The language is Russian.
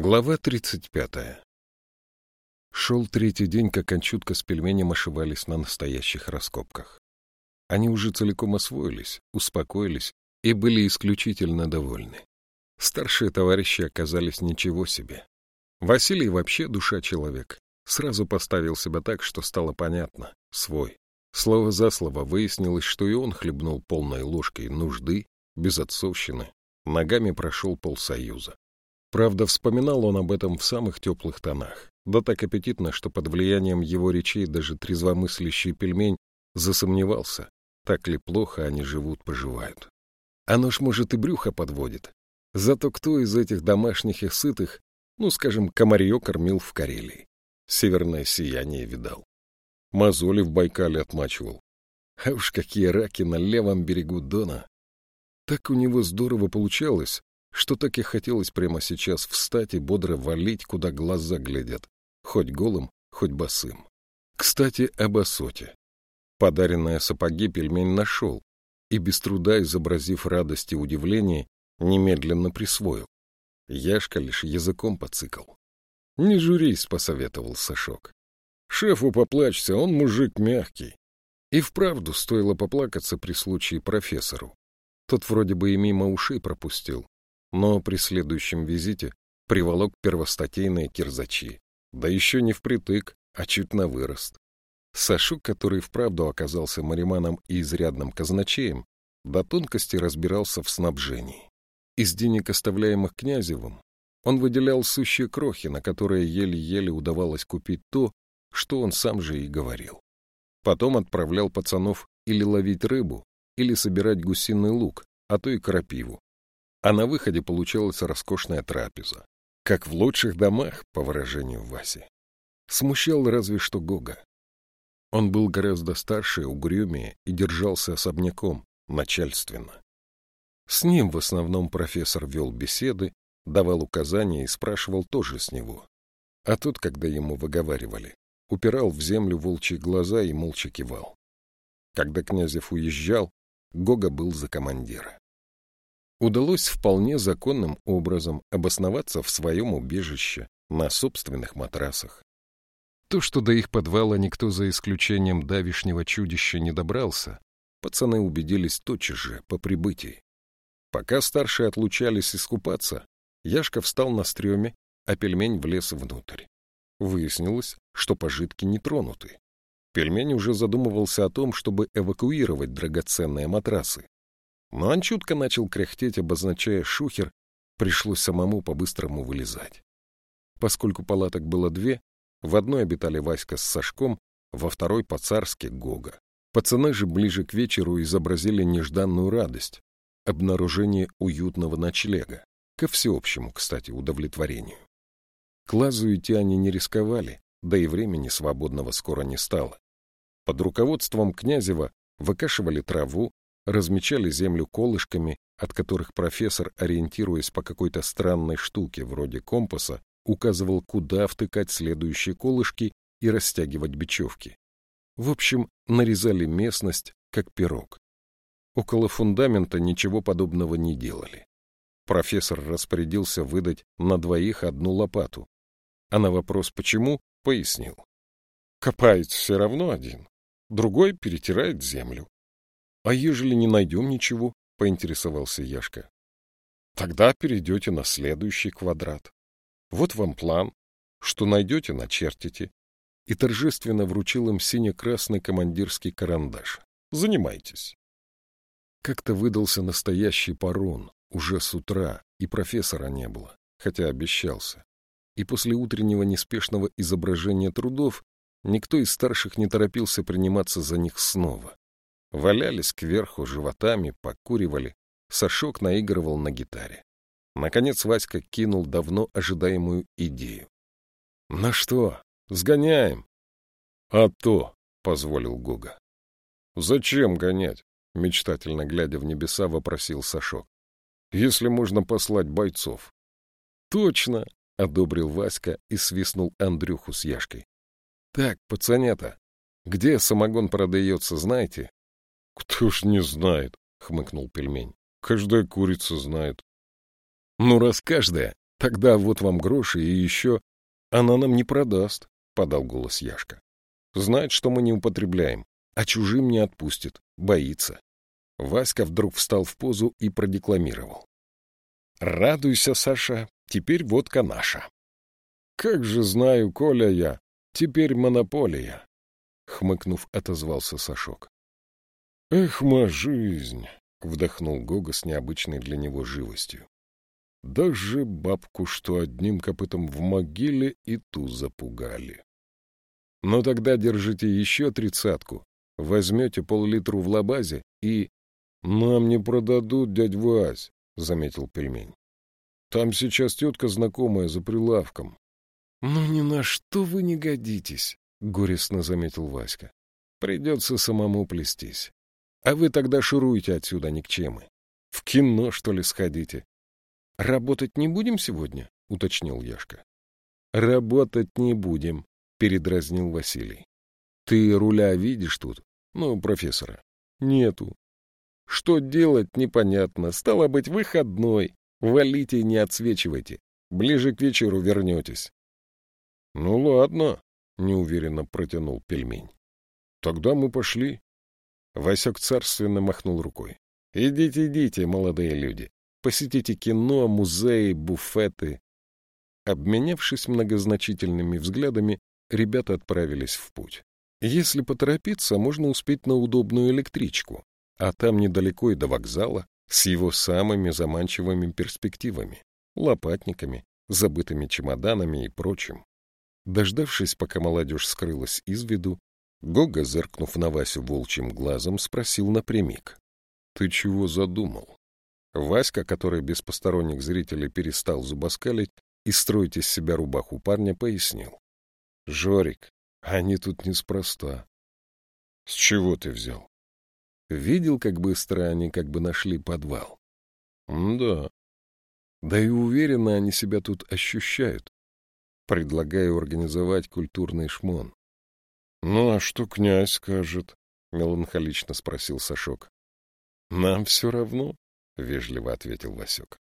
Глава тридцать пятая Шел третий день, как Анчутка с пельменем ошивались на настоящих раскопках. Они уже целиком освоились, успокоились и были исключительно довольны. Старшие товарищи оказались ничего себе. Василий вообще душа человек. Сразу поставил себя так, что стало понятно. Свой. Слово за слово выяснилось, что и он хлебнул полной ложкой нужды, без отцовщины, ногами прошел полсоюза. Правда, вспоминал он об этом в самых теплых тонах, да так аппетитно, что под влиянием его речей даже трезвомыслящий пельмень засомневался, так ли плохо они живут-поживают. Оно ж, может, и брюхо подводит. Зато кто из этих домашних и сытых, ну, скажем, комарье кормил в Карелии? Северное сияние видал. Мозоли в Байкале отмачивал. А уж какие раки на левом берегу Дона. Так у него здорово получалось, что так и хотелось прямо сейчас встать и бодро валить, куда глаза глядят, хоть голым, хоть босым. Кстати, об осоте. Подаренные сапоги пельмень нашел и, без труда изобразив радость и удивление, немедленно присвоил. Яшка лишь языком поцикал. — Не журись, — посоветовал Сашок. — Шефу поплачься, он мужик мягкий. И вправду стоило поплакаться при случае профессору. Тот вроде бы и мимо ушей пропустил, но при следующем визите приволок первостатейные кирзачи, да еще не впритык, а чуть на вырост. Сашук, который вправду оказался мариманом и изрядным казначеем, до тонкости разбирался в снабжении. Из денег, оставляемых князевым, он выделял сущие крохи, на которые еле-еле удавалось купить то, что он сам же и говорил. Потом отправлял пацанов или ловить рыбу, или собирать гусиный лук, а то и крапиву, а на выходе получалась роскошная трапеза. Как в лучших домах, по выражению Васи. Смущал разве что Гога. Он был гораздо старше, угрюмее и держался особняком, начальственно. С ним в основном профессор вел беседы, давал указания и спрашивал тоже с него. А тот, когда ему выговаривали, упирал в землю волчьи глаза и молча кивал. Когда Князев уезжал, Гога был за командира удалось вполне законным образом обосноваться в своем убежище на собственных матрасах. То, что до их подвала никто за исключением давишнего чудища не добрался, пацаны убедились тотчас же по прибытии. Пока старшие отлучались искупаться, Яшка встал на стреме, а пельмень влез внутрь. Выяснилось, что пожитки не тронуты. Пельмень уже задумывался о том, чтобы эвакуировать драгоценные матрасы. Но Анчутка начал кряхтеть, обозначая шухер, пришлось самому по-быстрому вылезать. Поскольку палаток было две, в одной обитали Васька с Сашком, во второй по-царски Гога. Пацаны же ближе к вечеру изобразили нежданную радость, обнаружение уютного ночлега, ко всеобщему, кстати, удовлетворению. К лазу идти они не рисковали, да и времени свободного скоро не стало. Под руководством Князева выкашивали траву, размечали землю колышками, от которых профессор, ориентируясь по какой-то странной штуке вроде компаса, указывал, куда втыкать следующие колышки и растягивать бечевки. В общем, нарезали местность, как пирог. Около фундамента ничего подобного не делали. Профессор распорядился выдать на двоих одну лопату, а на вопрос «почему?» пояснил. Копает все равно один, другой перетирает землю. — А ежели не найдем ничего? — поинтересовался Яшка. — Тогда перейдете на следующий квадрат. Вот вам план. Что найдете, начертите. И торжественно вручил им сине-красный командирский карандаш. Занимайтесь. Как-то выдался настоящий парон, уже с утра, и профессора не было, хотя обещался. И после утреннего неспешного изображения трудов никто из старших не торопился приниматься за них снова. Валялись кверху животами, покуривали. Сашок наигрывал на гитаре. Наконец Васька кинул давно ожидаемую идею. — На что? Сгоняем. — А то, — позволил Гога. — Зачем гонять? — мечтательно глядя в небеса, вопросил Сашок. — Если можно послать бойцов. — Точно, — одобрил Васька и свистнул Андрюху с Яшкой. — Так, пацанята, где самогон продается, знаете? Кто ж не знает, хмыкнул пельмень. Каждая курица знает. Ну, раз каждая, Тогда вот вам гроши и еще... Она нам не продаст, — подал голос Яшка. Знает, что мы не употребляем, а чужим не отпустит, боится. Васька вдруг встал в позу и продекламировал. «Радуйся, Саша, теперь водка наша». «Как же знаю, Коля я, теперь монополия», — хмыкнув, отозвался Сашок. «Эх, моя жизнь!» — вдохнул Гога с необычной для него живостью. Даже бабку, что одним копытом в могиле, и ту запугали. Но тогда держите еще тридцатку, возьмете пол-литру в лабазе и... — Нам не продадут, дядь Вась, — заметил пельмень. — Там сейчас тетка знакомая за прилавком. — Ну ни на что вы не годитесь, — горестно заметил Васька. — Придется самому плестись. А вы тогда шуруйте отсюда никчемы. В кино, что ли, сходите. — Работать не будем сегодня? — уточнил Яшка. — Работать не будем, — передразнил Василий. — Ты руля видишь тут? Ну, профессора. — Нету. — Что делать, непонятно. Стало быть, выходной. Валите и не отсвечивайте. Ближе к вечеру вернетесь. — Ну, ладно, — неуверенно протянул пельмень. — Тогда мы пошли. Васек царственно махнул рукой. — Идите, идите, молодые люди. Посетите кино, музеи, буфеты. Обменявшись многозначительными взглядами, ребята отправились в путь. Если поторопиться, можно успеть на удобную электричку, а там недалеко и до вокзала, с его самыми заманчивыми перспективами, лопатниками, забытыми чемоданами и прочим. Дождавшись, пока молодежь скрылась из виду, Гога, зыркнув на Васю волчьим глазом, спросил напрямик. — Ты чего задумал? Васька, который без посторонних зрителей перестал зубоскалить и строить из себя рубаху парня, пояснил. — Жорик, они тут неспроста. — С чего ты взял? — Видел, как быстро они как бы нашли подвал? — Да. Да и уверенно они себя тут ощущают. Предлагаю организовать культурный шмон. — Ну, а что князь скажет? — меланхолично спросил Сашок. — Нам все равно, — вежливо ответил Васек.